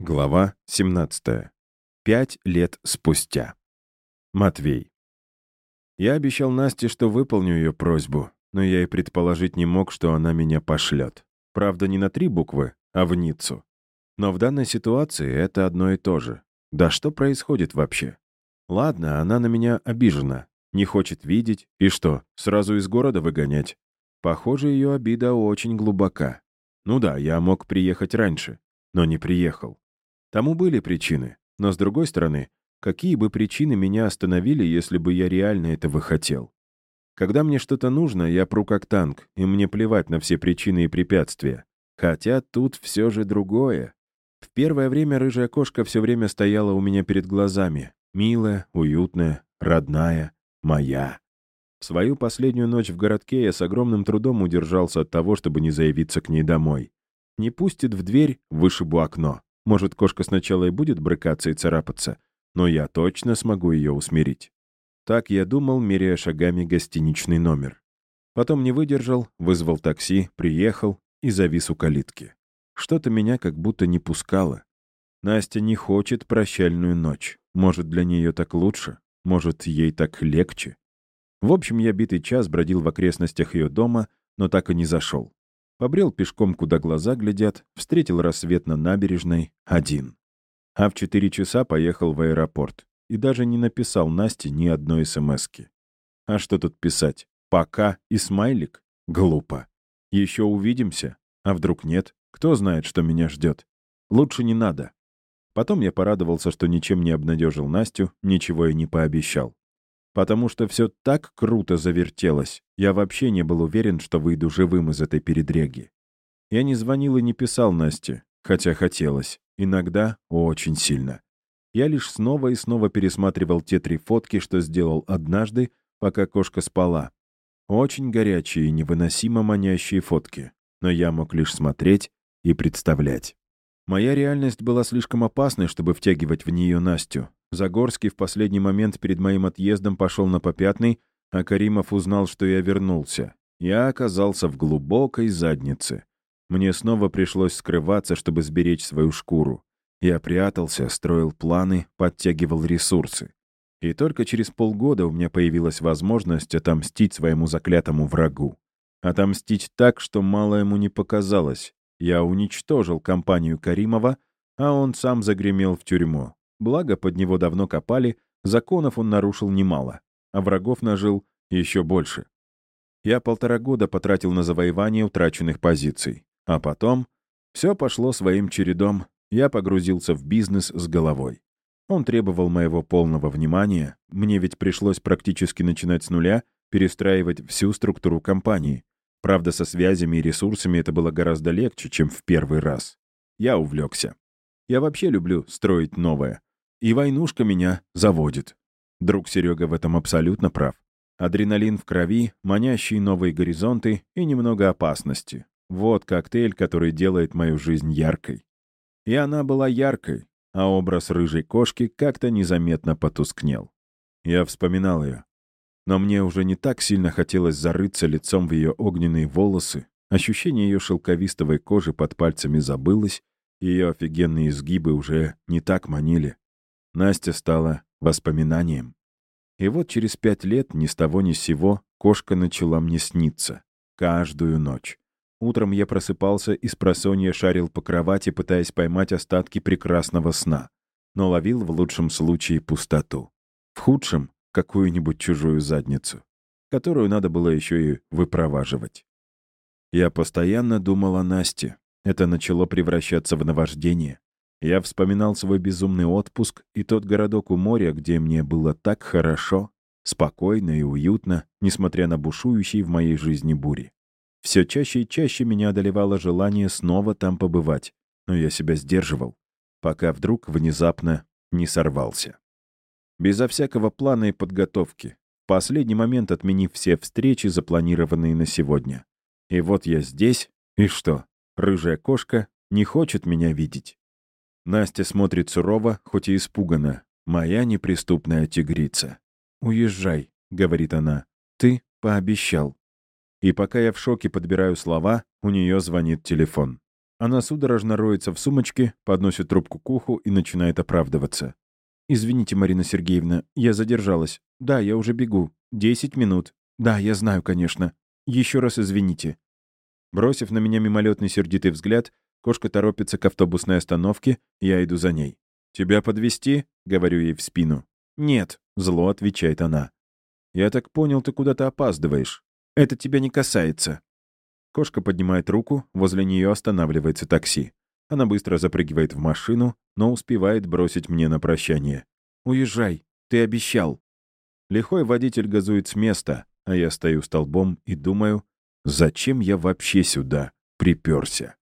Глава 17. Пять лет спустя. Матвей. Я обещал Насте, что выполню ее просьбу, но я и предположить не мог, что она меня пошлет. Правда, не на три буквы, а в Ниццу. Но в данной ситуации это одно и то же. Да что происходит вообще? Ладно, она на меня обижена, не хочет видеть, и что, сразу из города выгонять? Похоже, ее обида очень глубока. Ну да, я мог приехать раньше, но не приехал. Тому были причины. Но, с другой стороны, какие бы причины меня остановили, если бы я реально этого хотел? Когда мне что-то нужно, я пру как танк, и мне плевать на все причины и препятствия. Хотя тут все же другое. В первое время рыжая кошка все время стояла у меня перед глазами. Милая, уютная, родная, моя. В свою последнюю ночь в городке я с огромным трудом удержался от того, чтобы не заявиться к ней домой. Не пустит в дверь, вышибу окно. Может, кошка сначала и будет брыкаться и царапаться, но я точно смогу ее усмирить. Так я думал, меряя шагами гостиничный номер. Потом не выдержал, вызвал такси, приехал и завис у калитки. Что-то меня как будто не пускало. Настя не хочет прощальную ночь. Может, для нее так лучше? Может, ей так легче? В общем, я битый час бродил в окрестностях ее дома, но так и не зашел. Побрел пешком, куда глаза глядят, встретил рассвет на набережной, один. А в четыре часа поехал в аэропорт. И даже не написал Насте ни одной смски. А что тут писать? Пока и смайлик? Глупо. Еще увидимся? А вдруг нет? Кто знает, что меня ждет? Лучше не надо. Потом я порадовался, что ничем не обнадежил Настю, ничего и не пообещал. Потому что все так круто завертелось. Я вообще не был уверен, что выйду живым из этой передреги. Я не звонил и не писал Насте, хотя хотелось. Иногда очень сильно. Я лишь снова и снова пересматривал те три фотки, что сделал однажды, пока кошка спала. Очень горячие и невыносимо манящие фотки. Но я мог лишь смотреть и представлять. Моя реальность была слишком опасной, чтобы втягивать в нее Настю. Загорский в последний момент перед моим отъездом пошел на попятный, а Каримов узнал, что я вернулся. Я оказался в глубокой заднице. Мне снова пришлось скрываться, чтобы сберечь свою шкуру. Я прятался, строил планы, подтягивал ресурсы. И только через полгода у меня появилась возможность отомстить своему заклятому врагу. Отомстить так, что мало ему не показалось. Я уничтожил компанию Каримова, а он сам загремел в тюрьму. Благо, под него давно копали, законов он нарушил немало, а врагов нажил еще больше. Я полтора года потратил на завоевание утраченных позиций. А потом все пошло своим чередом. Я погрузился в бизнес с головой. Он требовал моего полного внимания. Мне ведь пришлось практически начинать с нуля, перестраивать всю структуру компании. Правда, со связями и ресурсами это было гораздо легче, чем в первый раз. Я увлекся. Я вообще люблю строить новое. И войнушка меня заводит. Друг Серега в этом абсолютно прав. Адреналин в крови, манящие новые горизонты и немного опасности. Вот коктейль, который делает мою жизнь яркой. И она была яркой, а образ рыжей кошки как-то незаметно потускнел. Я вспоминал ее. Но мне уже не так сильно хотелось зарыться лицом в ее огненные волосы, ощущение ее шелковистовой кожи под пальцами забылось, ее офигенные изгибы уже не так манили. Настя стала воспоминанием. И вот через пять лет ни с того ни с сего кошка начала мне сниться. Каждую ночь. Утром я просыпался и с просонья шарил по кровати, пытаясь поймать остатки прекрасного сна. Но ловил в лучшем случае пустоту. В худшем — какую-нибудь чужую задницу, которую надо было еще и выпроваживать. Я постоянно думал о Насте. Это начало превращаться в наваждение. Я вспоминал свой безумный отпуск и тот городок у моря, где мне было так хорошо, спокойно и уютно, несмотря на бушующие в моей жизни бури. Все чаще и чаще меня одолевало желание снова там побывать, но я себя сдерживал, пока вдруг внезапно не сорвался. Безо всякого плана и подготовки, в последний момент отменив все встречи, запланированные на сегодня. И вот я здесь, и что, рыжая кошка не хочет меня видеть. Настя смотрит сурово, хоть и испуганно. «Моя неприступная тигрица». «Уезжай», — говорит она. «Ты пообещал». И пока я в шоке подбираю слова, у нее звонит телефон. Она судорожно роется в сумочке, подносит трубку к уху и начинает оправдываться. «Извините, Марина Сергеевна, я задержалась. Да, я уже бегу. Десять минут. Да, я знаю, конечно. Еще раз извините». Бросив на меня мимолетный сердитый взгляд, кошка торопится к автобусной остановке, я иду за ней. «Тебя подвести? говорю ей в спину. «Нет», — зло отвечает она. «Я так понял, ты куда-то опаздываешь. Это тебя не касается». Кошка поднимает руку, возле нее останавливается такси. Она быстро запрыгивает в машину, но успевает бросить мне на прощание. «Уезжай, ты обещал». Лихой водитель газует с места, а я стою столбом и думаю, зачем я вообще сюда приперся.